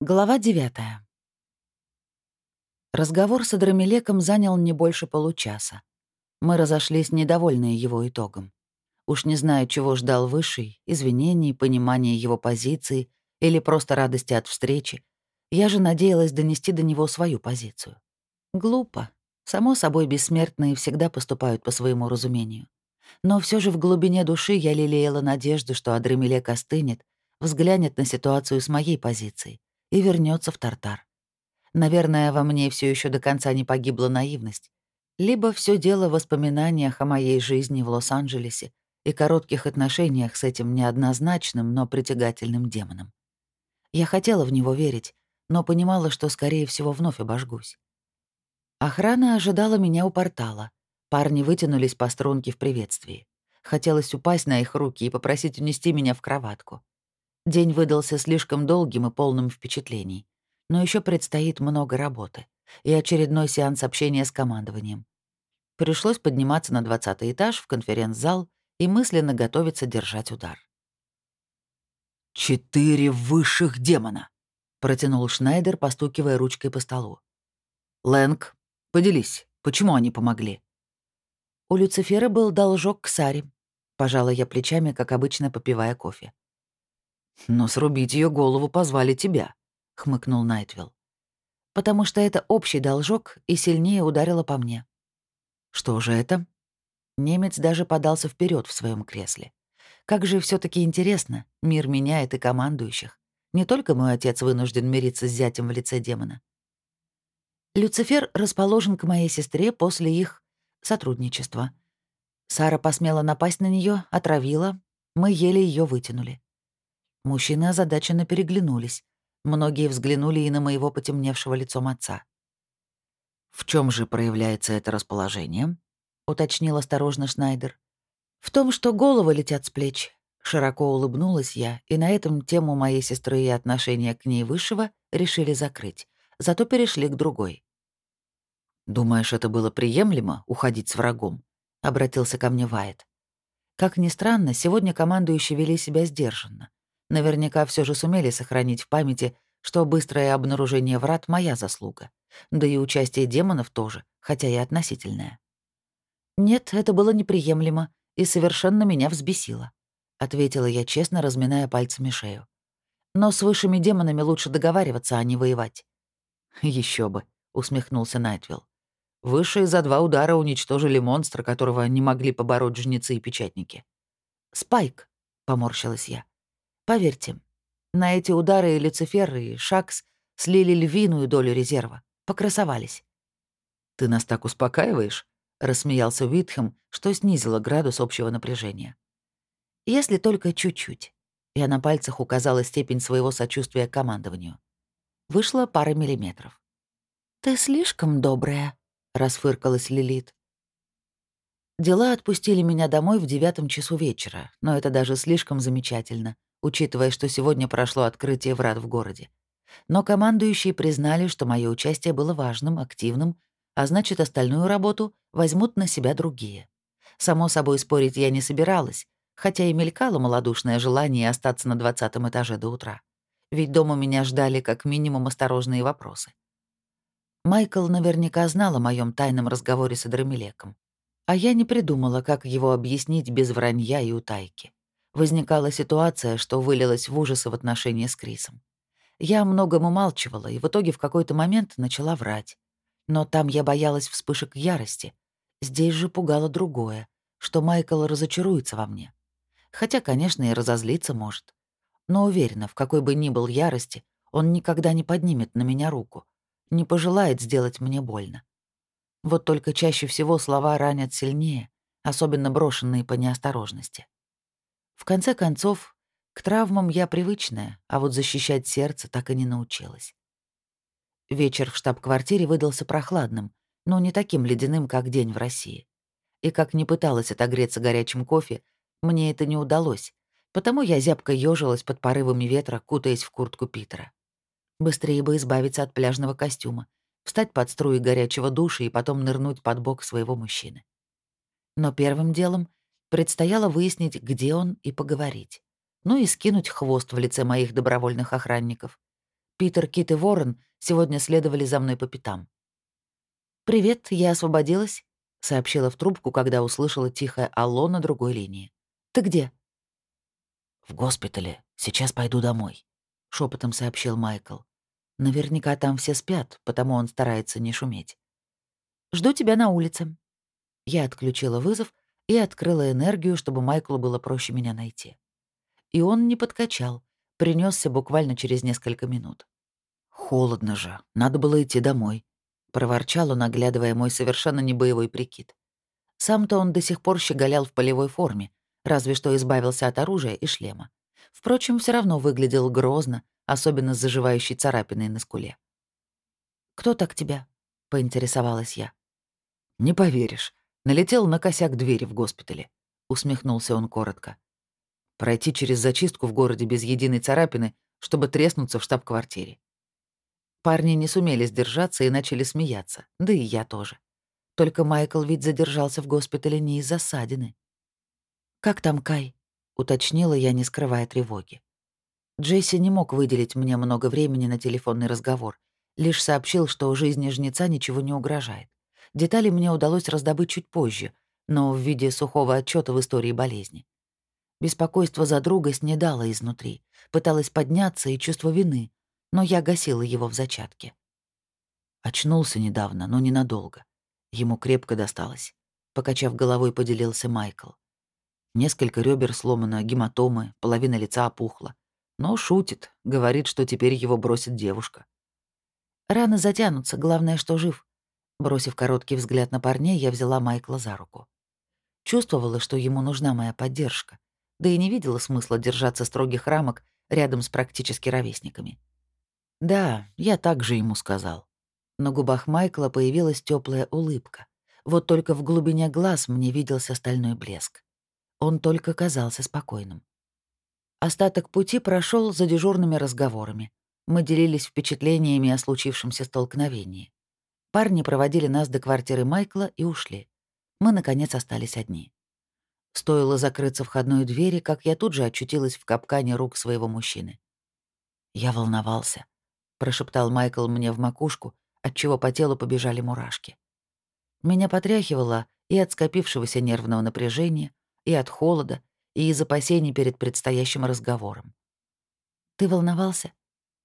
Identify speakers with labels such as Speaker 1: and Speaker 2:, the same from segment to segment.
Speaker 1: Глава 9 Разговор с Адрамелеком занял не больше получаса. Мы разошлись, недовольные его итогом. Уж не знаю, чего ждал Высший, извинений, понимания его позиции или просто радости от встречи. Я же надеялась донести до него свою позицию. Глупо. Само собой, бессмертные всегда поступают по своему разумению. Но все же в глубине души я лелеяла надежду, что Адрамелек остынет, взглянет на ситуацию с моей позиции и вернется в Тартар. Наверное, во мне все еще до конца не погибла наивность. Либо все дело в воспоминаниях о моей жизни в Лос-Анджелесе и коротких отношениях с этим неоднозначным, но притягательным демоном. Я хотела в него верить, но понимала, что, скорее всего, вновь обожгусь. Охрана ожидала меня у портала. Парни вытянулись по струнке в приветствии. Хотелось упасть на их руки и попросить унести меня в кроватку. День выдался слишком долгим и полным впечатлений. Но еще предстоит много работы и очередной сеанс общения с командованием. Пришлось подниматься на двадцатый этаж в конференц-зал и мысленно готовиться держать удар.
Speaker 2: «Четыре высших демона!» — протянул Шнайдер, постукивая ручкой по столу. «Лэнг, поделись, почему они помогли?»
Speaker 1: У Люцифера был должок к Саре. Пожала я плечами, как обычно, попивая кофе.
Speaker 2: «Но срубить ее голову позвали тебя», — хмыкнул Найтвилл.
Speaker 1: «Потому что это общий должок и сильнее ударило по мне».
Speaker 2: «Что же это?»
Speaker 1: Немец даже подался вперед в своем кресле. «Как же все таки интересно, мир меняет и командующих. Не только мой отец вынужден мириться с зятем в лице демона. Люцифер расположен к моей сестре после их сотрудничества. Сара посмела напасть на нее, отравила, мы еле ее вытянули. Мужчины озадаченно переглянулись. Многие взглянули и на моего потемневшего лицом отца.
Speaker 2: «В чем же проявляется это расположение?» — уточнил осторожно Шнайдер.
Speaker 1: «В том, что головы летят с плеч». Широко улыбнулась я, и на этом тему моей сестры и отношения к ней высшего решили закрыть. Зато перешли к другой.
Speaker 2: «Думаешь, это было приемлемо — уходить с врагом?» — обратился ко мне Вайт.
Speaker 1: Как ни странно, сегодня командующие вели себя сдержанно. Наверняка все же сумели сохранить в памяти, что быстрое обнаружение врат — моя заслуга. Да и участие демонов тоже, хотя и относительное. «Нет, это было неприемлемо и совершенно меня взбесило», — ответила я честно, разминая пальцами шею. «Но с высшими демонами лучше договариваться, а не воевать».
Speaker 2: Еще бы», — усмехнулся Найтвилл. «Высшие за два удара уничтожили монстра, которого не могли побороть жнецы и печатники».
Speaker 1: «Спайк», — поморщилась я. Поверьте, на эти удары и Люцифер, и Шакс слили львиную долю резерва. Покрасовались.
Speaker 2: «Ты нас так успокаиваешь?» — рассмеялся Уитхэм, что снизило градус общего напряжения.
Speaker 1: «Если только чуть-чуть». Я на пальцах указала степень своего сочувствия к командованию. Вышло пара миллиметров. «Ты слишком добрая», — расфыркалась Лилит. Дела отпустили меня домой в девятом часу вечера, но это даже слишком замечательно — учитывая, что сегодня прошло открытие врат в городе. Но командующие признали, что мое участие было важным, активным, а значит, остальную работу возьмут на себя другие. Само собой, спорить я не собиралась, хотя и мелькало малодушное желание остаться на двадцатом этаже до утра. Ведь дома меня ждали как минимум осторожные вопросы. Майкл наверняка знал о моем тайном разговоре с Адрамелеком, а я не придумала, как его объяснить без вранья и утайки возникала ситуация, что вылилась в ужасы в отношении с Крисом. Я многом умалчивала и в итоге в какой-то момент начала врать. Но там я боялась вспышек ярости. Здесь же пугало другое, что Майкл разочаруется во мне. Хотя, конечно, и разозлиться может. Но уверена, в какой бы ни был ярости, он никогда не поднимет на меня руку, не пожелает сделать мне больно. Вот только чаще всего слова ранят сильнее, особенно брошенные по неосторожности. В конце концов, к травмам я привычная, а вот защищать сердце так и не научилась. Вечер в штаб-квартире выдался прохладным, но не таким ледяным, как день в России. И как не пыталась отогреться горячим кофе, мне это не удалось, потому я зябко ёжилась под порывами ветра, кутаясь в куртку Питера. Быстрее бы избавиться от пляжного костюма, встать под струи горячего душа и потом нырнуть под бок своего мужчины. Но первым делом Предстояло выяснить, где он, и поговорить. Ну и скинуть хвост в лице моих добровольных охранников. Питер, Кит и Ворон сегодня следовали за мной по пятам. «Привет, я освободилась», — сообщила в трубку, когда услышала тихое «Алло» на другой линии. «Ты где?»
Speaker 2: «В госпитале. Сейчас пойду домой», — шепотом сообщил Майкл.
Speaker 1: Наверняка там все спят, потому он старается не шуметь. «Жду тебя на улице». Я отключила вызов и открыла энергию, чтобы Майклу было проще меня найти. И он не подкачал, принесся буквально через несколько минут.
Speaker 2: «Холодно же, надо было идти домой», — проворчал он, оглядывая мой совершенно небоевой прикид.
Speaker 1: Сам-то он до сих пор щеголял в полевой форме, разве что избавился от оружия и шлема. Впрочем, все равно выглядел грозно, особенно с заживающей царапиной на скуле. «Кто так тебя?» — поинтересовалась я.
Speaker 2: «Не поверишь, налетел на косяк двери в госпитале», — усмехнулся он коротко. «Пройти через зачистку в городе без единой царапины, чтобы треснуться в штаб-квартире».
Speaker 1: Парни не сумели сдержаться и начали смеяться, да и я тоже. Только Майкл ведь задержался в госпитале не из-за ссадины. «Как там Кай?» — уточнила я, не скрывая тревоги. Джесси не мог выделить мне много времени на телефонный разговор, лишь сообщил, что жизни жнеца ничего не угрожает. Детали мне удалось раздобыть чуть позже, но в виде сухого отчета в истории болезни. Беспокойство за друга снедало изнутри, пыталась подняться и чувство вины, но я гасила его в зачатке.
Speaker 2: Очнулся недавно, но ненадолго. Ему крепко досталось. Покачав головой, поделился Майкл. Несколько ребер сломано, гематомы, половина лица опухла. Но шутит, говорит, что теперь его бросит девушка.
Speaker 1: Раны затянутся, главное, что жив. Бросив короткий взгляд на парней, я взяла Майкла за руку. Чувствовала, что ему нужна моя поддержка, да и не видела смысла держаться строгих рамок рядом с практически ровесниками. Да, я так же ему сказал. На губах Майкла появилась теплая улыбка. Вот только в глубине глаз мне виделся стальной блеск. Он только казался спокойным. Остаток пути прошел за дежурными разговорами. Мы делились впечатлениями о случившемся столкновении. Парни проводили нас до квартиры Майкла и ушли. Мы, наконец, остались одни. Стоило закрыться входной двери, как я тут же очутилась в капкане рук своего мужчины. «Я волновался», — прошептал Майкл мне в макушку, отчего по телу побежали мурашки. Меня потряхивало и от скопившегося нервного напряжения, и от холода, и из опасений перед предстоящим разговором. «Ты волновался?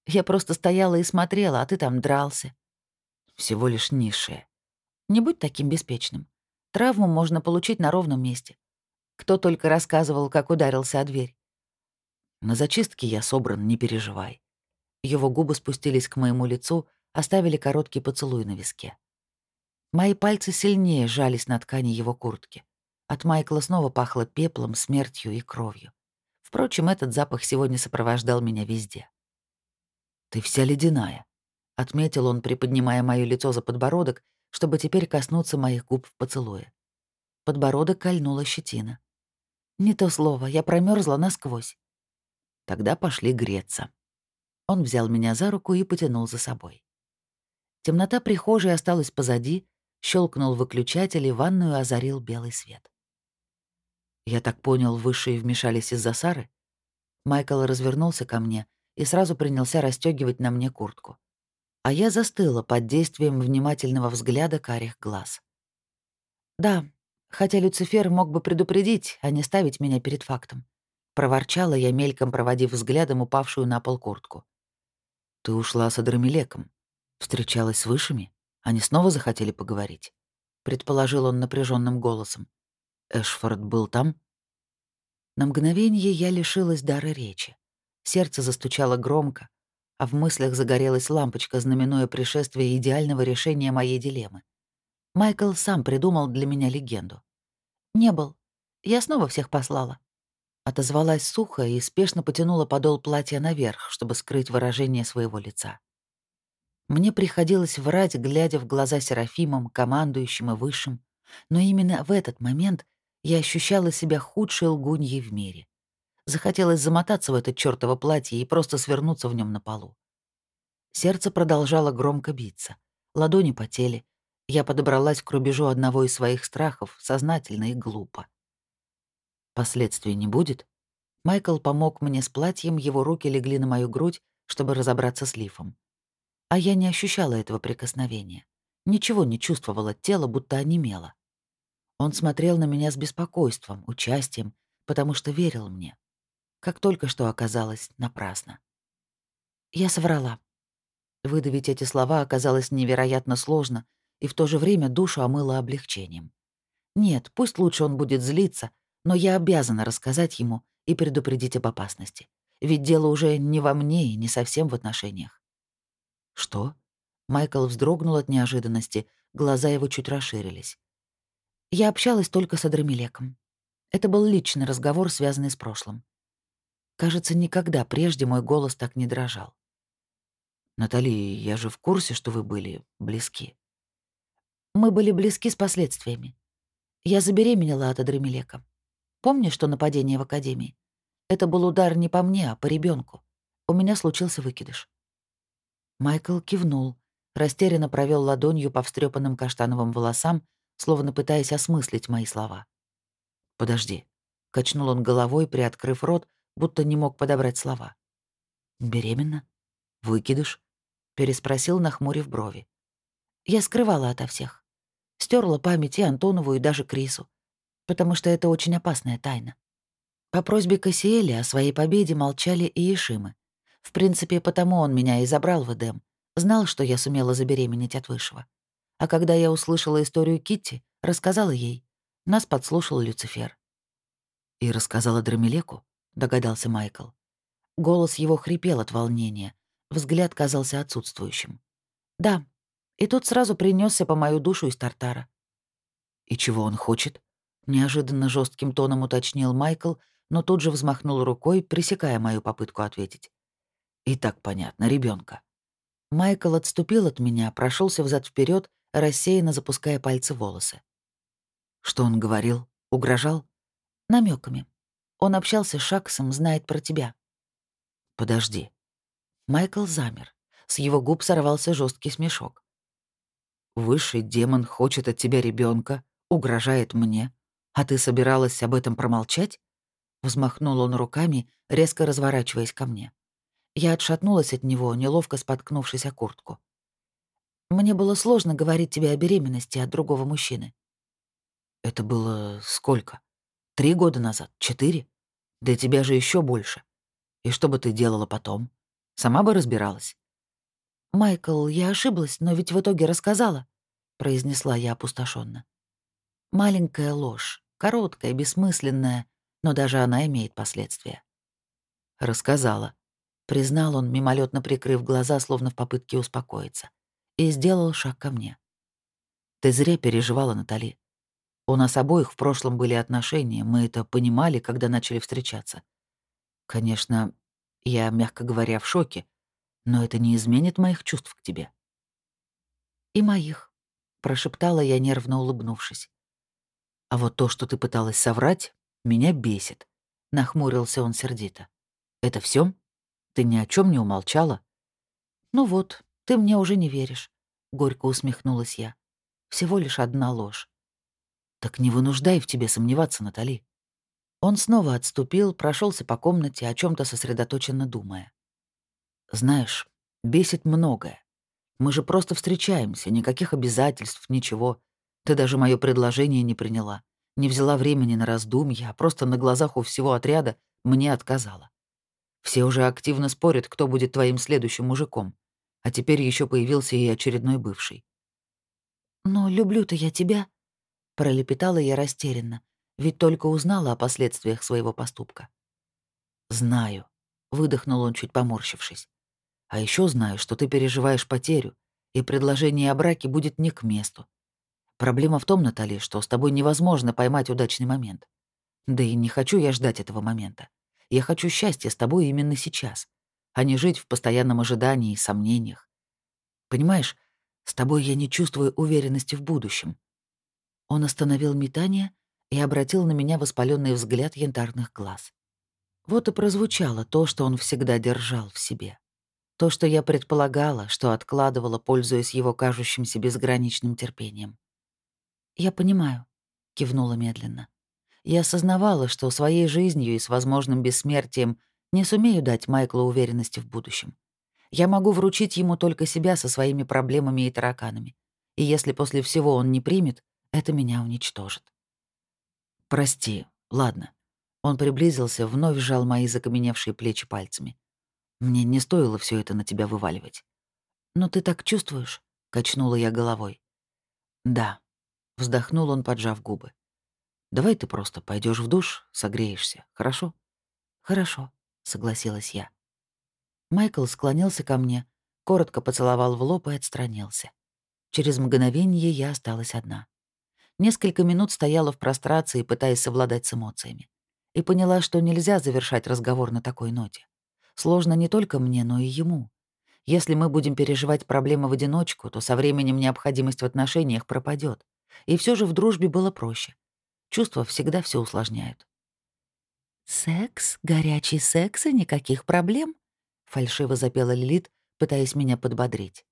Speaker 1: Я просто стояла и смотрела, а ты там дрался».
Speaker 2: «Всего лишь низшее».
Speaker 1: «Не будь таким беспечным. Травму можно получить на ровном месте. Кто только рассказывал, как ударился о дверь».
Speaker 2: «На зачистке я собран, не переживай». Его губы спустились к моему лицу, оставили короткий поцелуй на виске.
Speaker 1: Мои пальцы сильнее жались на ткани его куртки. От Майкла снова пахло пеплом, смертью и кровью. Впрочем, этот запах сегодня сопровождал меня везде.
Speaker 2: «Ты вся ледяная», — отметил он, приподнимая моё лицо за подбородок, чтобы теперь коснуться моих губ в поцелуе.
Speaker 1: Подбородок кольнула щетина. «Не то слово, я промерзла насквозь».
Speaker 2: «Тогда пошли греться».
Speaker 1: Он взял меня за руку и потянул за собой. Темнота прихожей осталась позади, щелкнул выключатель и ванную озарил белый свет.
Speaker 2: Я так понял, высшие вмешались из-за Сары?
Speaker 1: Майкл развернулся ко мне и сразу принялся расстегивать на мне куртку. А я застыла под действием внимательного взгляда карих глаз. «Да, хотя Люцифер мог бы предупредить, а не ставить меня перед фактом», — проворчала я, мельком проводив взглядом упавшую на пол куртку.
Speaker 2: «Ты ушла с Адрамелеком. Встречалась с высшими? Они снова захотели поговорить?» — предположил он напряженным голосом. Эшфорд был там?
Speaker 1: На мгновение я лишилась дара речи. Сердце застучало громко, а в мыслях загорелась лампочка, знаменуя пришествие идеального решения моей дилеммы. Майкл сам придумал для меня легенду. «Не был. Я снова всех послала». Отозвалась сухо и спешно потянула подол платья наверх, чтобы скрыть выражение своего лица. Мне приходилось врать, глядя в глаза Серафимам, командующим и высшим, но именно в этот момент я ощущала себя худшей лгуньей в мире. Захотелось замотаться в это чёртово платье и просто свернуться в нем на полу. Сердце продолжало громко биться. Ладони потели. Я подобралась к рубежу одного из своих страхов, сознательно и глупо.
Speaker 2: Последствий не будет?
Speaker 1: Майкл помог мне с платьем, его руки легли на мою грудь, чтобы разобраться с лифом. А я не ощущала этого прикосновения. Ничего не чувствовала, тело будто онемело. Он смотрел на меня с беспокойством, участием, потому что верил мне. Как только что оказалось напрасно. Я соврала. Выдавить эти слова оказалось невероятно сложно, и в то же время душу омыло облегчением. Нет, пусть лучше он будет злиться, но я обязана рассказать ему и предупредить об опасности. Ведь дело уже не во мне и не совсем в отношениях. «Что?» Майкл вздрогнул от неожиданности, глаза его чуть расширились. Я общалась только с Адрамелеком. Это был личный разговор, связанный с прошлым. Кажется, никогда прежде мой голос так не дрожал. «Натали, я же в курсе, что вы были близки». Мы были близки с последствиями. Я забеременела от Адрамелека. Помнишь, что нападение в Академии? Это был удар не по мне, а по ребенку. У меня случился выкидыш. Майкл кивнул, растерянно провел ладонью по встрепанным каштановым волосам, словно пытаясь осмыслить мои слова. «Подожди», — качнул он головой, приоткрыв рот, будто не мог подобрать слова. «Беременна? Выкидыш?» — переспросил, нахмурив брови. Я скрывала ото всех. Стерла память и Антонову, и даже Крису, потому что это очень опасная тайна. По просьбе Кассиэли о своей победе молчали и Ишимы. В принципе, потому он меня и забрал в Эдем. Знал, что я сумела забеременеть от Высшего. А когда я услышала историю Китти, рассказала ей. Нас подслушал Люцифер. «И рассказала Драмелеку?» — догадался Майкл. Голос его хрипел от волнения, взгляд казался отсутствующим. «Да». И тут сразу принесся по мою душу из Тартара. «И чего он хочет?» — неожиданно жестким тоном уточнил Майкл, но тут же взмахнул рукой, пресекая мою попытку ответить. «И так понятно, ребенка. Майкл отступил от меня, прошелся взад вперед, рассеянно запуская пальцы волосы. Что он говорил? Угрожал? Намеками. Он общался с Шаксом, знает про тебя. Подожди. Майкл замер. С его губ сорвался жесткий смешок. Высший демон хочет от тебя ребенка, угрожает мне, а ты собиралась об этом промолчать? Взмахнул он руками, резко разворачиваясь ко мне. Я отшатнулась от него, неловко споткнувшись о куртку. «Мне было сложно говорить тебе о беременности от другого мужчины». «Это было сколько? Три года назад? Четыре? Для тебя же еще больше. И что бы ты делала потом? Сама бы разбиралась?» «Майкл, я ошиблась, но ведь в итоге рассказала», — произнесла я опустошенно. «Маленькая ложь, короткая, бессмысленная, но даже она имеет последствия». «Рассказала», Признал он, мимолетно прикрыв глаза, словно в попытке успокоиться. И сделал шаг ко мне. «Ты зря переживала, Натали. У нас обоих в прошлом были отношения, мы это понимали, когда начали встречаться. Конечно, я, мягко говоря, в шоке, но это не изменит моих чувств к тебе». «И моих», — прошептала я, нервно улыбнувшись. «А вот то, что ты пыталась соврать, меня бесит», — нахмурился он сердито. «Это все? Ты ни о чем не умолчала?» «Ну вот, ты мне уже не веришь», — горько усмехнулась я. «Всего лишь одна ложь». «Так не вынуждай в тебе сомневаться, Натали». Он снова отступил, прошелся по комнате, о чем то сосредоточенно думая. «Знаешь, бесит многое. Мы же просто встречаемся, никаких обязательств, ничего. Ты даже мое предложение не приняла, не взяла времени на раздумья, а просто на глазах у всего отряда мне отказала. Все уже активно спорят, кто будет твоим следующим мужиком. А теперь еще появился и очередной бывший. «Но люблю-то я тебя», — пролепетала я растерянно, ведь только узнала о последствиях своего поступка. «Знаю», — выдохнул он, чуть поморщившись. «А еще знаю, что ты переживаешь потерю, и предложение о браке будет не к месту. Проблема в том, Натали, что с тобой невозможно поймать удачный момент. Да и не хочу я ждать этого момента. Я хочу счастья с тобой именно сейчас, а не жить в постоянном ожидании и сомнениях. Понимаешь, с тобой я не чувствую уверенности в будущем». Он остановил метание и обратил на меня воспаленный взгляд янтарных глаз. Вот и прозвучало то, что он всегда держал в себе. То, что я предполагала, что откладывала, пользуясь его кажущимся безграничным терпением. «Я понимаю», — кивнула медленно. Я осознавала, что своей жизнью и с возможным бессмертием не сумею дать Майклу уверенности в будущем. Я могу вручить ему только себя со своими проблемами и тараканами. И если после всего он не примет, это меня уничтожит. Прости, ладно. Он приблизился, вновь сжал мои закаменевшие плечи пальцами. Мне не стоило все это на тебя вываливать. Но ты так чувствуешь? Качнула я головой. Да. Вздохнул он, поджав губы. Давай ты просто пойдешь в душ, согреешься, хорошо? Хорошо, согласилась я. Майкл склонился ко мне, коротко поцеловал в лоб и отстранился. Через мгновение я осталась одна. Несколько минут стояла в прострации, пытаясь совладать с эмоциями. И поняла, что нельзя завершать разговор на такой ноте. Сложно не только мне, но и ему. Если мы будем переживать проблемы в одиночку, то со временем необходимость в отношениях пропадет. И все же в дружбе было проще. Чувства всегда все усложняют. «Секс, горячий секс и никаких проблем», — фальшиво запела Лилит, пытаясь меня подбодрить.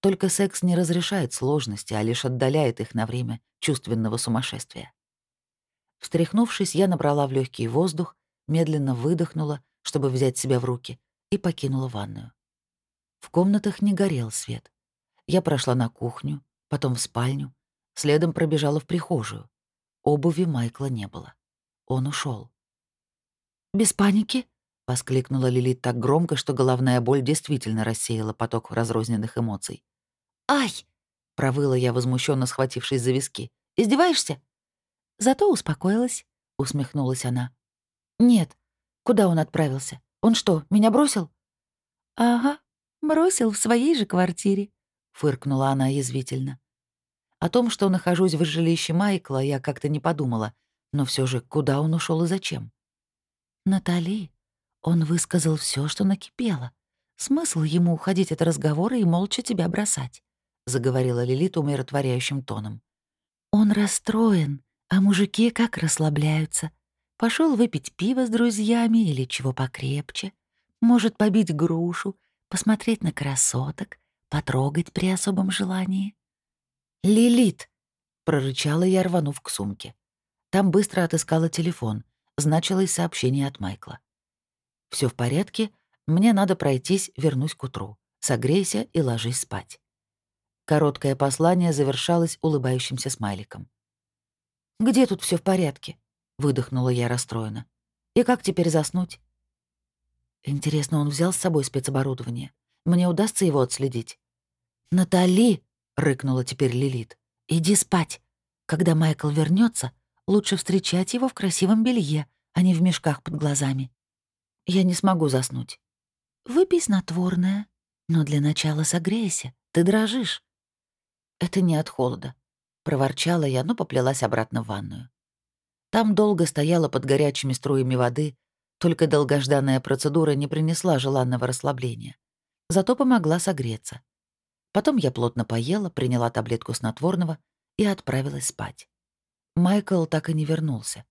Speaker 1: Только секс не разрешает сложности, а лишь отдаляет их на время чувственного сумасшествия. Встряхнувшись, я набрала в легкий воздух, медленно выдохнула, чтобы взять себя в руки, и покинула ванную. В комнатах не горел свет. Я прошла на кухню, потом в спальню, следом пробежала в прихожую. Обуви Майкла не было. Он ушел. «Без паники?» — воскликнула Лилит так громко, что головная боль действительно рассеяла поток разрозненных эмоций. «Ай!» — провыла я, возмущенно схватившись за виски. «Издеваешься?» «Зато успокоилась», — усмехнулась она. «Нет. Куда он отправился? Он что, меня бросил?» «Ага, бросил в своей же квартире», — фыркнула она язвительно. О том, что нахожусь в жилище Майкла, я как-то не подумала, но все же куда он ушел и зачем? «Натали, он высказал все, что накипело. Смысл ему уходить от разговора и молча тебя бросать», — заговорила Лилит умиротворяющим тоном. «Он расстроен, а мужики как расслабляются. Пошел выпить пиво с друзьями или чего покрепче. Может побить грушу, посмотреть на красоток, потрогать при особом желании». «Лилит!» — прорычала я, рванув к сумке. Там быстро отыскала телефон — значилось сообщение от Майкла. Все в порядке, мне надо пройтись, вернусь к утру. Согрейся и ложись спать». Короткое послание завершалось улыбающимся смайликом. «Где тут все в порядке?» — выдохнула я расстроена. «И как теперь заснуть?» Интересно, он взял с собой спецоборудование? Мне удастся его отследить? «Натали!» — рыкнула теперь Лилит. «Иди спать. Когда Майкл вернется, Лучше встречать его в красивом белье, а не в мешках под глазами. Я не смогу заснуть. Выпей снотворное. Но для начала согрейся, ты дрожишь. Это не от холода. Проворчала я, но поплелась обратно в ванную. Там долго стояла под горячими струями воды, только долгожданная процедура не принесла желанного расслабления. Зато помогла согреться. Потом я плотно поела, приняла таблетку снотворного и отправилась спать. Майкл так и не вернулся.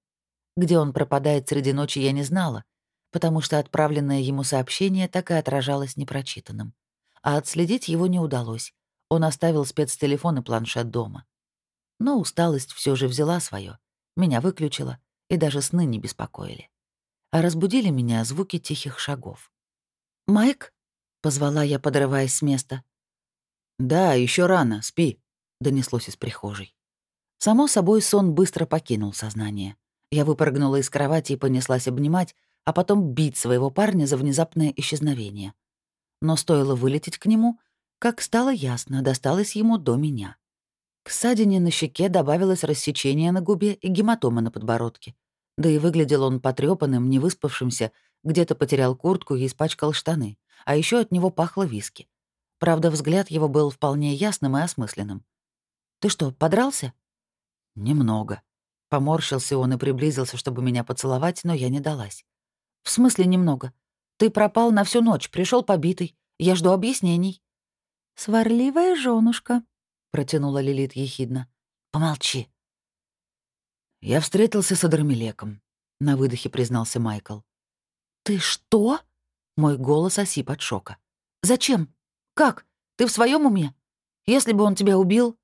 Speaker 1: Где он пропадает среди ночи, я не знала, потому что отправленное ему сообщение так и отражалось непрочитанным. А отследить его не удалось. Он оставил спецтелефон и планшет дома. Но усталость все же взяла свое, меня выключила, и даже сны не беспокоили. А разбудили меня звуки тихих шагов. «Майк?» — позвала я, подрываясь с места. «Да, еще рано, спи», — донеслось из прихожей. Само собой, сон быстро покинул сознание. Я выпрыгнула из кровати и понеслась обнимать, а потом бить своего парня за внезапное исчезновение. Но стоило вылететь к нему, как стало ясно, досталось ему до меня. К ссадине на щеке добавилось рассечение на губе и гематома на подбородке. Да и выглядел он потрёпанным, невыспавшимся, где-то потерял куртку и испачкал штаны, а еще от него пахло виски. Правда, взгляд его был вполне ясным и осмысленным. «Ты что, подрался?» «Немного». Поморщился он и приблизился, чтобы меня поцеловать, но я не далась. «В смысле немного? Ты пропал на всю ночь, пришел побитый. Я жду объяснений». «Сварливая женушка», — протянула Лилит ехидно. «Помолчи». «Я встретился с Адрамелеком», — на выдохе признался Майкл. «Ты что?» — мой голос осип от шока. «Зачем? Как? Ты в своем уме? Если бы он тебя убил...»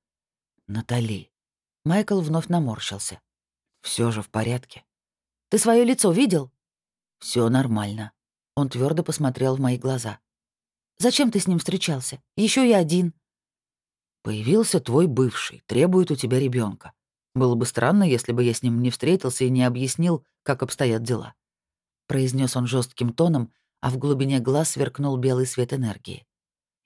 Speaker 1: «Натали, Майкл вновь наморщился. Все же в порядке. Ты свое лицо видел? Все нормально. Он твердо посмотрел в мои глаза. Зачем ты с ним встречался? Еще и один».
Speaker 2: «Появился твой бывший, требует у тебя ребенка. Было бы странно, если бы я с ним не встретился и не объяснил, как обстоят дела», — произнес он жестким тоном, а в глубине глаз сверкнул белый свет энергии.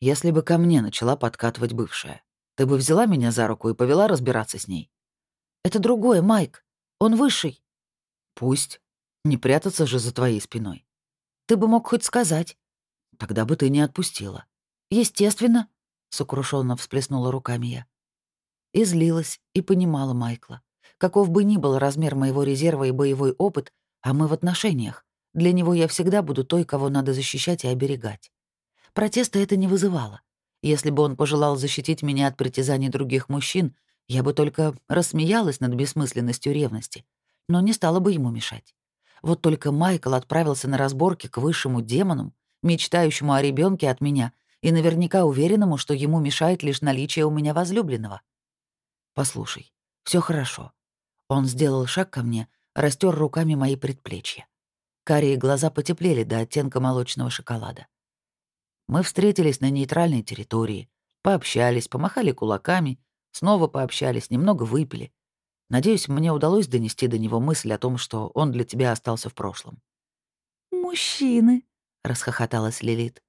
Speaker 2: «Если бы ко мне начала подкатывать бывшая, ты бы взяла меня за руку и повела разбираться с ней?»
Speaker 1: «Это другое, Майк. Он высший».
Speaker 2: «Пусть. Не прятаться же за твоей спиной».
Speaker 1: «Ты бы мог хоть сказать».
Speaker 2: «Тогда бы ты не отпустила».
Speaker 1: «Естественно», — сокрушенно всплеснула руками я. И злилась, и понимала Майкла. Каков бы ни был размер моего резерва и боевой опыт, а мы в отношениях, для него я всегда буду той, кого надо защищать и оберегать. Протеста это не вызывало. Если бы он пожелал защитить меня от притязаний других мужчин, я бы только рассмеялась над бессмысленностью ревности, но не стала бы ему мешать. Вот только Майкл отправился на разборки к высшему демону, мечтающему о ребенке от меня и наверняка уверенному, что ему мешает лишь наличие у меня возлюбленного. «Послушай, все хорошо». Он сделал шаг ко мне, растер руками мои предплечья. Карие глаза потеплели до оттенка молочного шоколада. Мы встретились на нейтральной территории, пообщались, помахали кулаками, снова пообщались, немного выпили. Надеюсь, мне удалось донести до него мысль о том, что он для тебя остался в прошлом. «Мужчины», — расхохоталась Лилит.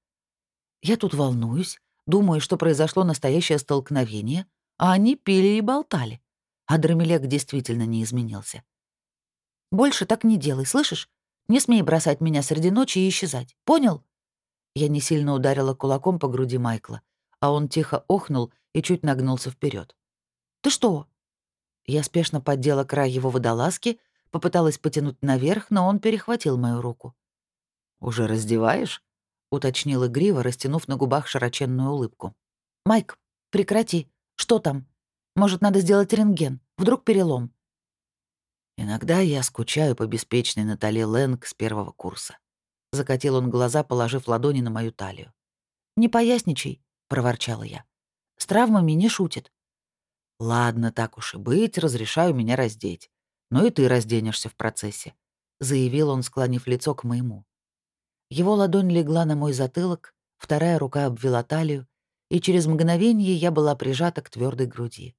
Speaker 1: «Я тут волнуюсь, думаю, что произошло настоящее столкновение, а они пили и болтали. А Драмелек действительно не изменился. «Больше так не делай, слышишь? Не смей бросать меня среди ночи и исчезать. Понял?» Я не сильно ударила кулаком по груди Майкла, а он тихо охнул и чуть нагнулся вперед. «Ты что?» Я спешно поддела край его водолазки, попыталась потянуть наверх, но он перехватил мою руку.
Speaker 2: «Уже раздеваешь?» — уточнил игриво, растянув на губах широченную улыбку.
Speaker 1: «Майк, прекрати. Что там? Может, надо сделать рентген? Вдруг перелом?»
Speaker 2: «Иногда я скучаю по беспечной Натали Лэнг с первого курса». Закатил он глаза, положив ладони на мою талию.
Speaker 1: «Не поясничай», — проворчала я. «С травмами не шутит».
Speaker 2: «Ладно, так уж и быть, разрешаю меня раздеть. Но и ты разденешься в процессе», — заявил он, склонив лицо к моему. Его ладонь легла на мой затылок, вторая рука обвела талию, и через мгновение я была прижата к твердой груди.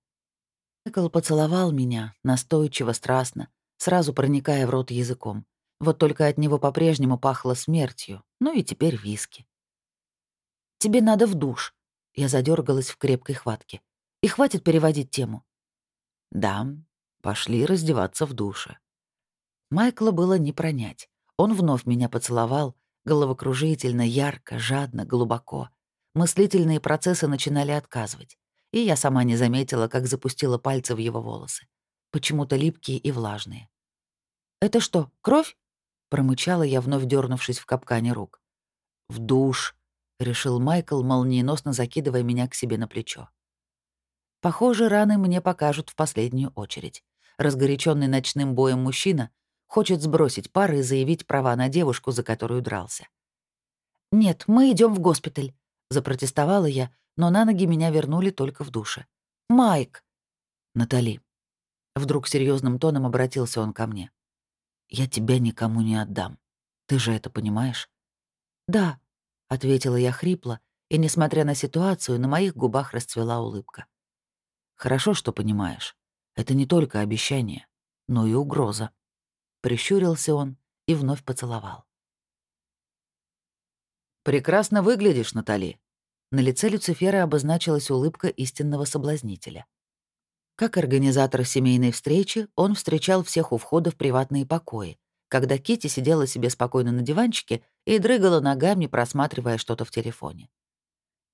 Speaker 2: Экл поцеловал меня, настойчиво, страстно, сразу проникая в рот языком. Вот только от него по-прежнему пахло смертью, ну и теперь виски.
Speaker 1: «Тебе надо в душ», — я задергалась в крепкой хватке. «И хватит переводить тему».
Speaker 2: «Да, пошли раздеваться в душе».
Speaker 1: Майкла было не пронять. Он вновь меня поцеловал, головокружительно, ярко, жадно, глубоко. Мыслительные процессы начинали отказывать, и я сама не заметила, как запустила пальцы в его волосы, почему-то липкие и влажные. «Это что, кровь?» — промычала я, вновь дернувшись в капкане рук. «В душ», — решил Майкл, молниеносно закидывая меня к себе на плечо. Похоже, раны мне покажут в последнюю очередь. Разгоряченный ночным боем мужчина хочет сбросить пары и заявить права на девушку, за которую дрался. «Нет, мы идем в госпиталь», Запротестовала я, но на ноги меня вернули только в душе. «Майк!»
Speaker 2: «Натали!» Вдруг серьезным тоном обратился он ко мне. «Я тебя никому не отдам. Ты же это понимаешь?»
Speaker 1: «Да», — ответила я хрипло, и, несмотря на ситуацию, на моих губах расцвела улыбка.
Speaker 2: «Хорошо, что понимаешь. Это не только обещание, но и угроза». Прищурился он и вновь поцеловал. «Прекрасно выглядишь, Натали». На лице Люцифера обозначилась улыбка истинного соблазнителя. Как организатор семейной встречи, он встречал всех у входа в приватные покои, когда Кити сидела себе спокойно на диванчике и дрыгала ногами, просматривая что-то в телефоне.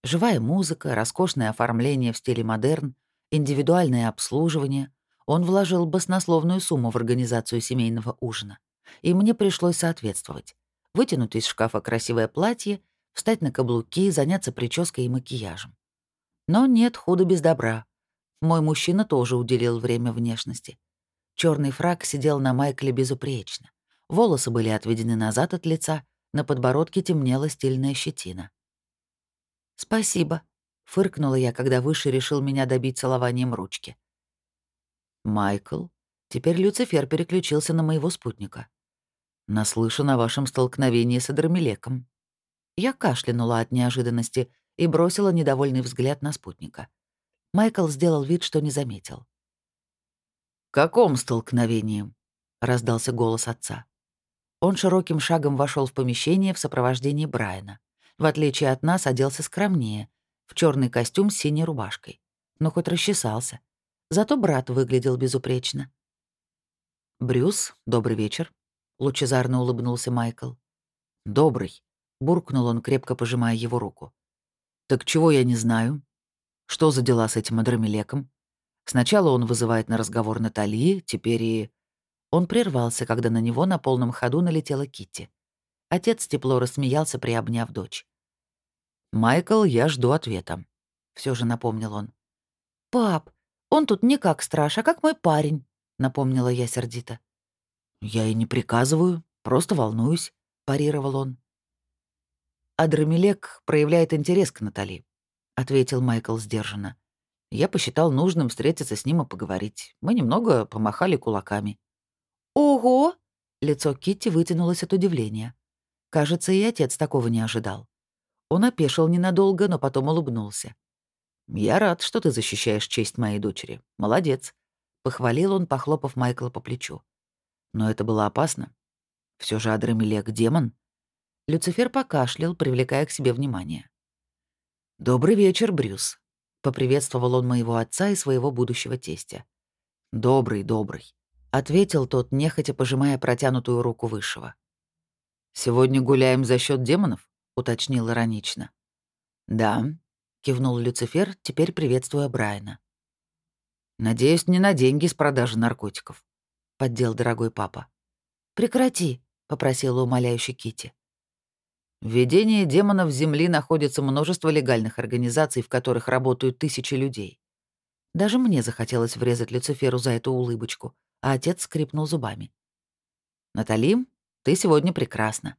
Speaker 2: Живая музыка, роскошное оформление в стиле модерн, индивидуальное обслуживание. Он вложил баснословную сумму в организацию семейного ужина. И мне пришлось соответствовать вытянуть из шкафа красивое платье, встать на каблуки, заняться прической и макияжем. Но нет худа без добра. Мой мужчина тоже уделил время внешности. Черный фраг сидел на Майкле безупречно. Волосы были отведены назад от лица, на подбородке темнела стильная щетина. «Спасибо», — фыркнула я, когда Выше решил меня добить целованием ручки. «Майкл?» Теперь Люцифер переключился на моего спутника. Наслышан о вашем столкновении с Адрамелеком.
Speaker 1: Я кашлянула от неожиданности и бросила недовольный взгляд на спутника. Майкл сделал вид, что не заметил.
Speaker 2: «Каком столкновении?» — раздался голос отца.
Speaker 1: Он широким шагом вошел в помещение в сопровождении Брайана. В отличие от нас, оделся скромнее, в черный костюм с синей рубашкой. Но хоть расчесался. Зато брат выглядел безупречно.
Speaker 2: «Брюс, добрый вечер», — лучезарно улыбнулся Майкл.
Speaker 1: «Добрый», — буркнул он, крепко пожимая его руку.
Speaker 2: «Так чего я не знаю? Что за дела с этим Адрамелеком? Сначала он вызывает на разговор Натали, теперь и...»
Speaker 1: Он прервался, когда на него на полном ходу налетела Китти. Отец тепло рассмеялся, приобняв дочь.
Speaker 2: «Майкл, я жду ответа», — все же напомнил он.
Speaker 1: «Пап, он тут не как страж, а как мой парень», — напомнила я сердито.
Speaker 2: «Я и не приказываю, просто волнуюсь», — парировал он.
Speaker 1: «Адрамелек проявляет интерес к Натали», — ответил Майкл сдержанно. Я посчитал нужным встретиться с ним и поговорить. Мы немного помахали кулаками. «Ого!» — лицо Китти вытянулось от удивления. Кажется, и отец такого не ожидал. Он опешил ненадолго, но потом улыбнулся.
Speaker 2: «Я рад, что ты защищаешь честь моей дочери. Молодец», — похвалил он, похлопав Майкла по плечу. «Но это было опасно. Все же Адрамелек — демон».
Speaker 1: Люцифер покашлял, привлекая к себе внимание.
Speaker 2: «Добрый вечер, Брюс», —
Speaker 1: поприветствовал он моего отца и своего будущего тестя.
Speaker 2: «Добрый, добрый», — ответил тот, нехотя пожимая протянутую руку Высшего. «Сегодня гуляем за счет демонов?» — уточнил иронично.
Speaker 1: «Да», кивнул Люцифер, теперь приветствуя Брайана.
Speaker 2: Надеюсь, не на деньги с продажи наркотиков,
Speaker 1: поддел дорогой папа. Прекрати, попросила умоляющий Кити.
Speaker 2: В ведении демонов Земли находится множество легальных организаций, в которых работают тысячи людей.
Speaker 1: Даже мне захотелось врезать Люциферу за эту улыбочку, а отец скрипнул зубами.
Speaker 2: «Натали, ты сегодня прекрасна».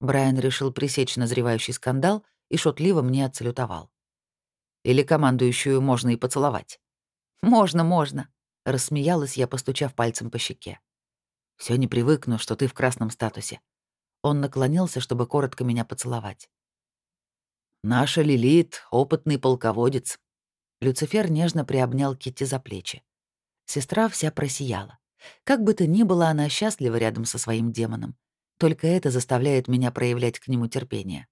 Speaker 1: Брайан решил пресечь назревающий скандал и шутливо мне отсалютовал.
Speaker 2: Или командующую можно и поцеловать?»
Speaker 1: «Можно, можно», — рассмеялась я, постучав пальцем по щеке.
Speaker 2: Все не привыкну, что ты в красном статусе».
Speaker 1: Он наклонился, чтобы коротко меня поцеловать.
Speaker 2: «Наша Лилит — опытный полководец».
Speaker 1: Люцифер нежно приобнял Кити за плечи. Сестра вся просияла. Как бы то ни было, она счастлива рядом со своим демоном. Только это заставляет меня проявлять к нему терпение.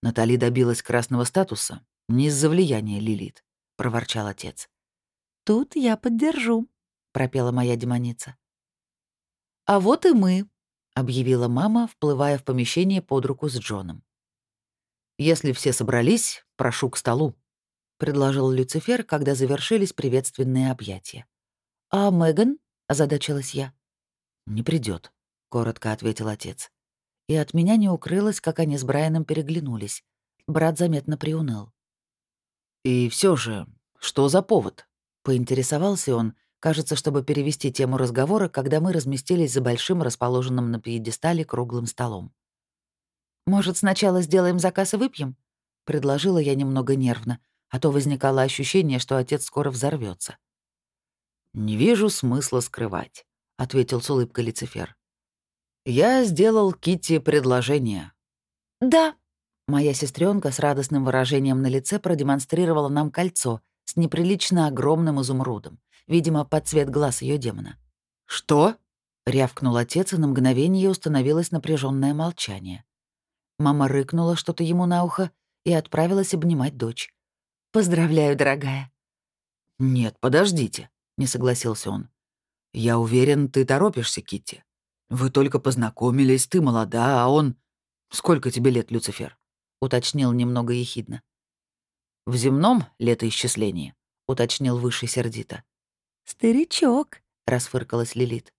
Speaker 2: Натали добилась красного статуса, не из-за влияния Лилит, проворчал отец.
Speaker 1: Тут я поддержу, пропела моя демоница. А вот и мы, объявила мама, вплывая в помещение под руку с Джоном.
Speaker 2: Если все собрались, прошу к столу, предложил Люцифер, когда завершились приветственные объятия.
Speaker 1: А Меган? озадачилась я.
Speaker 2: Не придет, коротко ответил отец.
Speaker 1: И от меня не укрылось, как они с Брайаном переглянулись. Брат заметно приуныл.
Speaker 2: «И все же, что за повод?»
Speaker 1: — поинтересовался он, кажется, чтобы перевести тему разговора, когда мы разместились за большим, расположенным на пьедестале, круглым столом. «Может, сначала сделаем заказ и выпьем?» — предложила я немного нервно, а то возникало ощущение, что отец скоро взорвется.
Speaker 2: «Не вижу смысла скрывать», — ответил с улыбкой Люцифер. «Я сделал Кити предложение».
Speaker 1: «Да», Моя сестренка с радостным выражением на лице продемонстрировала нам кольцо с неприлично огромным изумрудом, видимо, под цвет глаз ее демона.
Speaker 2: «Что?»
Speaker 1: — рявкнул отец, и на мгновение установилось напряженное молчание. Мама рыкнула что-то ему на ухо и отправилась обнимать дочь. «Поздравляю, дорогая».
Speaker 2: «Нет, подождите», — не согласился он. «Я уверен, ты торопишься, Китти. Вы только познакомились, ты молода, а он... Сколько тебе лет, Люцифер?»
Speaker 1: — уточнил немного ехидно.
Speaker 2: «В земном летоисчислении», — уточнил Высший сердито.
Speaker 1: «Старичок», — расфыркалась Лилит.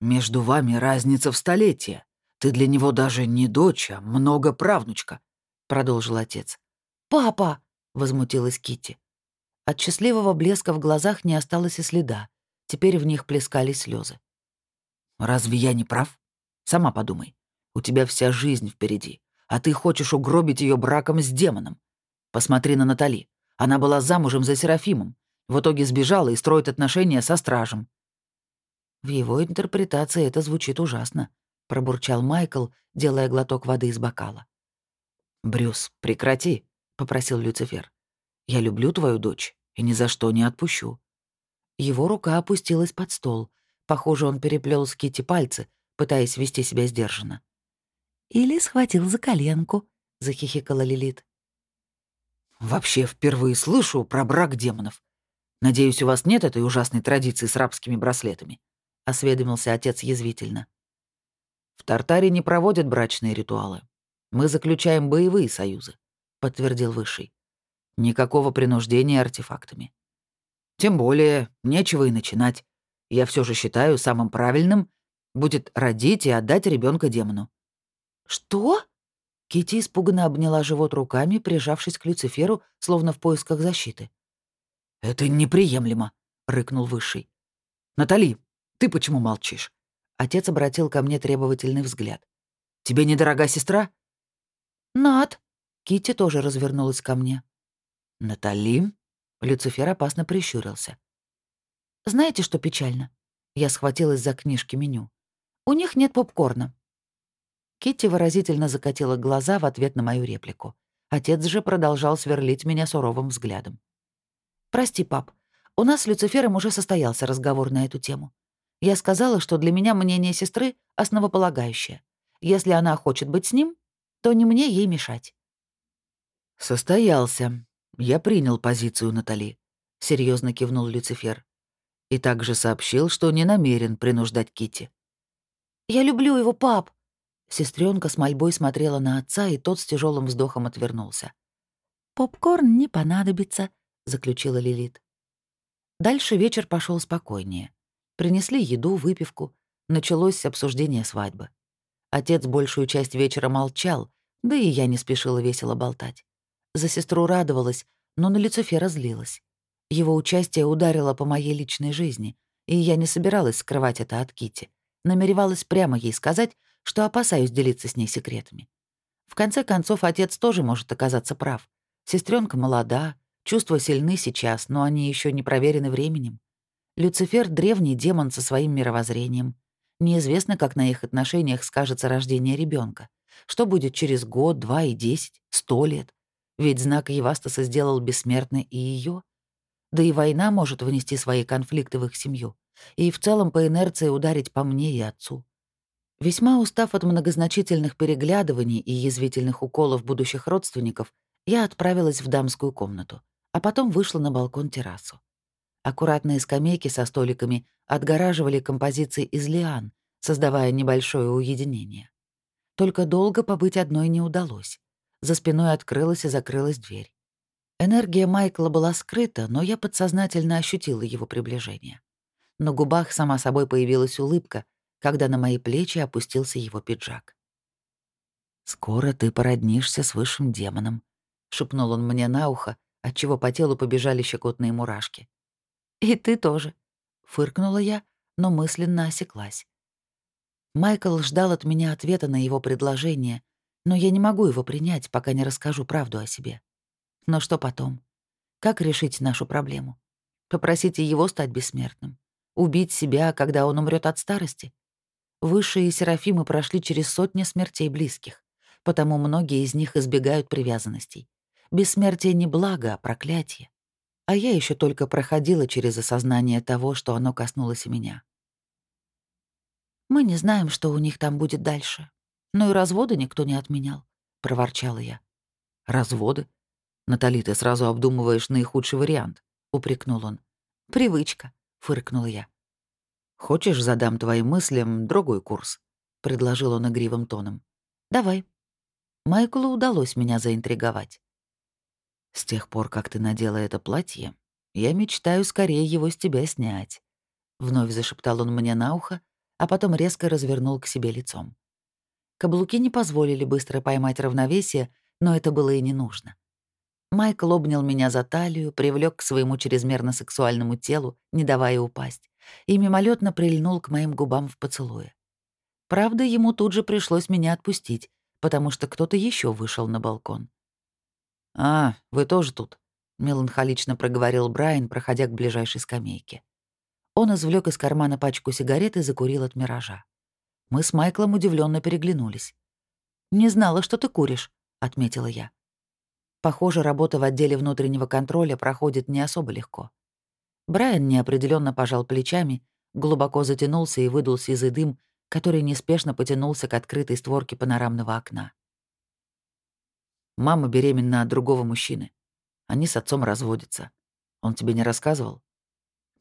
Speaker 2: «Между вами разница в столетие. Ты для него даже не дочь, а много правнучка», — продолжил отец.
Speaker 1: «Папа!» — возмутилась Кити. От счастливого блеска в глазах не осталось и следа. Теперь в них плескались слезы.
Speaker 2: «Разве я не прав? Сама подумай. У тебя вся жизнь впереди а ты хочешь угробить ее браком с демоном. Посмотри на Натали. Она была замужем за Серафимом. В итоге сбежала и строит отношения со стражем».
Speaker 1: «В его интерпретации это звучит ужасно», — пробурчал Майкл, делая глоток воды из бокала.
Speaker 2: «Брюс, прекрати», — попросил Люцифер. «Я люблю твою дочь и ни за что не отпущу».
Speaker 1: Его рука опустилась под стол. Похоже, он переплел с Кити пальцы, пытаясь вести себя сдержанно. «Или схватил за коленку», — захихикала Лилит.
Speaker 2: «Вообще впервые слышу про брак демонов. Надеюсь, у вас нет этой ужасной традиции с рабскими браслетами», — осведомился отец язвительно. «В Тартаре не проводят брачные ритуалы. Мы заключаем боевые союзы», — подтвердил Высший. «Никакого принуждения артефактами. Тем более, нечего и начинать. Я все же считаю самым правильным будет родить и отдать ребенка демону.
Speaker 1: «Что?» Кити испуганно обняла живот руками, прижавшись к Люциферу, словно в поисках защиты.
Speaker 2: «Это неприемлемо», — рыкнул Высший. «Натали, ты почему молчишь?» Отец обратил ко мне требовательный взгляд. «Тебе недорога сестра?»
Speaker 1: «Над!» Кити тоже развернулась ко мне.
Speaker 2: «Натали?»
Speaker 1: Люцифер опасно прищурился. «Знаете, что печально?» Я схватилась за книжки меню. «У них нет попкорна. Китти выразительно закатила глаза в ответ на мою реплику. Отец же продолжал сверлить меня суровым взглядом. «Прости, пап, у нас с Люцифером уже состоялся разговор на эту тему. Я сказала, что для меня мнение сестры основополагающее. Если она хочет быть с ним, то не мне ей мешать».
Speaker 2: «Состоялся. Я принял позицию Натали», — серьезно кивнул Люцифер. И также сообщил, что не намерен принуждать Кити.
Speaker 1: «Я люблю его, пап», Сестренка с мольбой смотрела на отца, и тот с тяжелым вздохом отвернулся. «Попкорн не понадобится», — заключила Лилит. Дальше вечер пошел спокойнее. Принесли еду, выпивку. Началось обсуждение свадьбы. Отец большую часть вечера молчал, да и я не спешила весело болтать. За сестру радовалась, но на Люцифера злилась. Его участие ударило по моей личной жизни, и я не собиралась скрывать это от Кити. Намеревалась прямо ей сказать, что опасаюсь делиться с ней секретами. В конце концов, отец тоже может оказаться прав. Сестренка молода, чувства сильны сейчас, но они еще не проверены временем. Люцифер — древний демон со своим мировоззрением. Неизвестно, как на их отношениях скажется рождение ребенка. Что будет через год, два и десять, сто лет? Ведь знак Евастаса сделал бессмертной и ее. Да и война может внести свои конфликты в их семью. И в целом по инерции ударить по мне и отцу. Весьма устав от многозначительных переглядываний и язвительных уколов будущих родственников, я отправилась в дамскую комнату, а потом вышла на балкон-террасу. Аккуратные скамейки со столиками отгораживали композиции из лиан, создавая небольшое уединение. Только долго побыть одной не удалось. За спиной открылась и закрылась дверь. Энергия Майкла была скрыта, но я подсознательно ощутила его приближение. На губах сама собой появилась улыбка, когда на мои плечи опустился его пиджак. «Скоро ты породнишься с высшим демоном», — шепнул он мне на ухо, отчего по телу побежали щекотные мурашки. «И ты тоже», — фыркнула я, но мысленно осеклась. Майкл ждал от меня ответа на его предложение, но я не могу его принять, пока не расскажу правду о себе. Но что потом? Как решить нашу проблему? Попросите его стать бессмертным? Убить себя, когда он умрет от старости? Высшие серафимы прошли через сотни смертей близких, потому многие из них избегают привязанностей. Бессмертие не благо, а проклятие. А я еще только проходила через осознание того, что оно коснулось и меня. «Мы не знаем, что у них там будет дальше. Но и разводы никто не отменял», — проворчала я. «Разводы? Натали, ты сразу обдумываешь наихудший вариант», — упрекнул он. «Привычка», — фыркнула я. «Хочешь, задам твоим мыслям другой курс?» — предложил он игривым тоном. «Давай». Майклу удалось меня заинтриговать. «С тех пор, как ты надела это платье, я мечтаю скорее его с тебя снять», — вновь зашептал он мне на ухо, а потом резко развернул к себе лицом. Каблуки не позволили быстро поймать равновесие, но это было и не нужно. Майкл обнял меня за талию, привлек к своему чрезмерно сексуальному телу, не давая упасть и мимолетно прильнул к моим губам в поцелуе. Правда, ему тут же пришлось меня отпустить, потому что кто-то еще вышел на балкон. «А, вы тоже тут?» — меланхолично проговорил Брайан, проходя к ближайшей скамейке. Он извлек из кармана пачку сигарет и закурил от миража. Мы с Майклом удивленно переглянулись. «Не знала, что ты куришь», — отметила я. Похоже, работа в отделе внутреннего контроля проходит не особо легко. Брайан неопределенно пожал плечами, глубоко затянулся и выдул сизый дым, который неспешно потянулся к открытой створке панорамного окна. «Мама беременна от другого мужчины. Они с отцом разводятся. Он тебе не рассказывал?»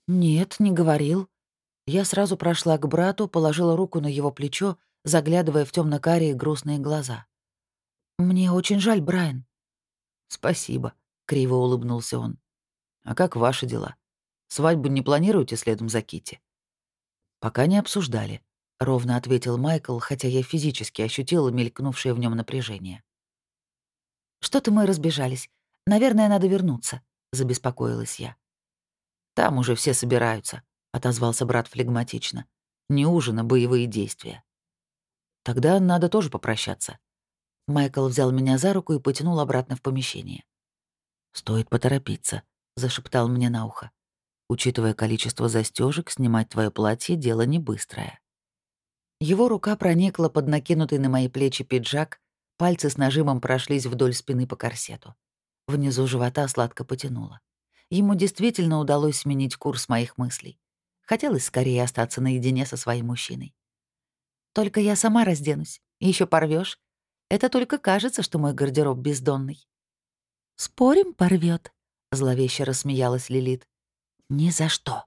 Speaker 2: «Нет, не говорил». Я сразу прошла к брату, положила руку на его плечо, заглядывая в темно карие грустные глаза. «Мне очень жаль, Брайан».
Speaker 1: «Спасибо», — криво улыбнулся он. «А как ваши дела? Свадьбу не планируете следом за Кити? «Пока не обсуждали», — ровно ответил Майкл, хотя я физически ощутила мелькнувшее в нем напряжение.
Speaker 2: «Что-то мы разбежались. Наверное, надо вернуться», — забеспокоилась я.
Speaker 1: «Там уже все собираются», — отозвался брат флегматично. «Не ужин, а боевые действия». «Тогда надо тоже попрощаться». Майкл взял меня за руку и потянул обратно в помещение. «Стоит поторопиться», — зашептал мне на ухо. «Учитывая количество застежек, снимать твое платье — дело не быстрое». Его рука проникла под накинутый на мои плечи пиджак, пальцы с нажимом прошлись вдоль спины по корсету. Внизу живота сладко потянуло. Ему действительно удалось сменить курс моих мыслей. Хотелось скорее остаться наедине со своим мужчиной. «Только я сама разденусь. Еще порвешь. Это только кажется, что мой гардероб бездонный». «Спорим, порвет? зловеще рассмеялась Лилит. «Ни за что»,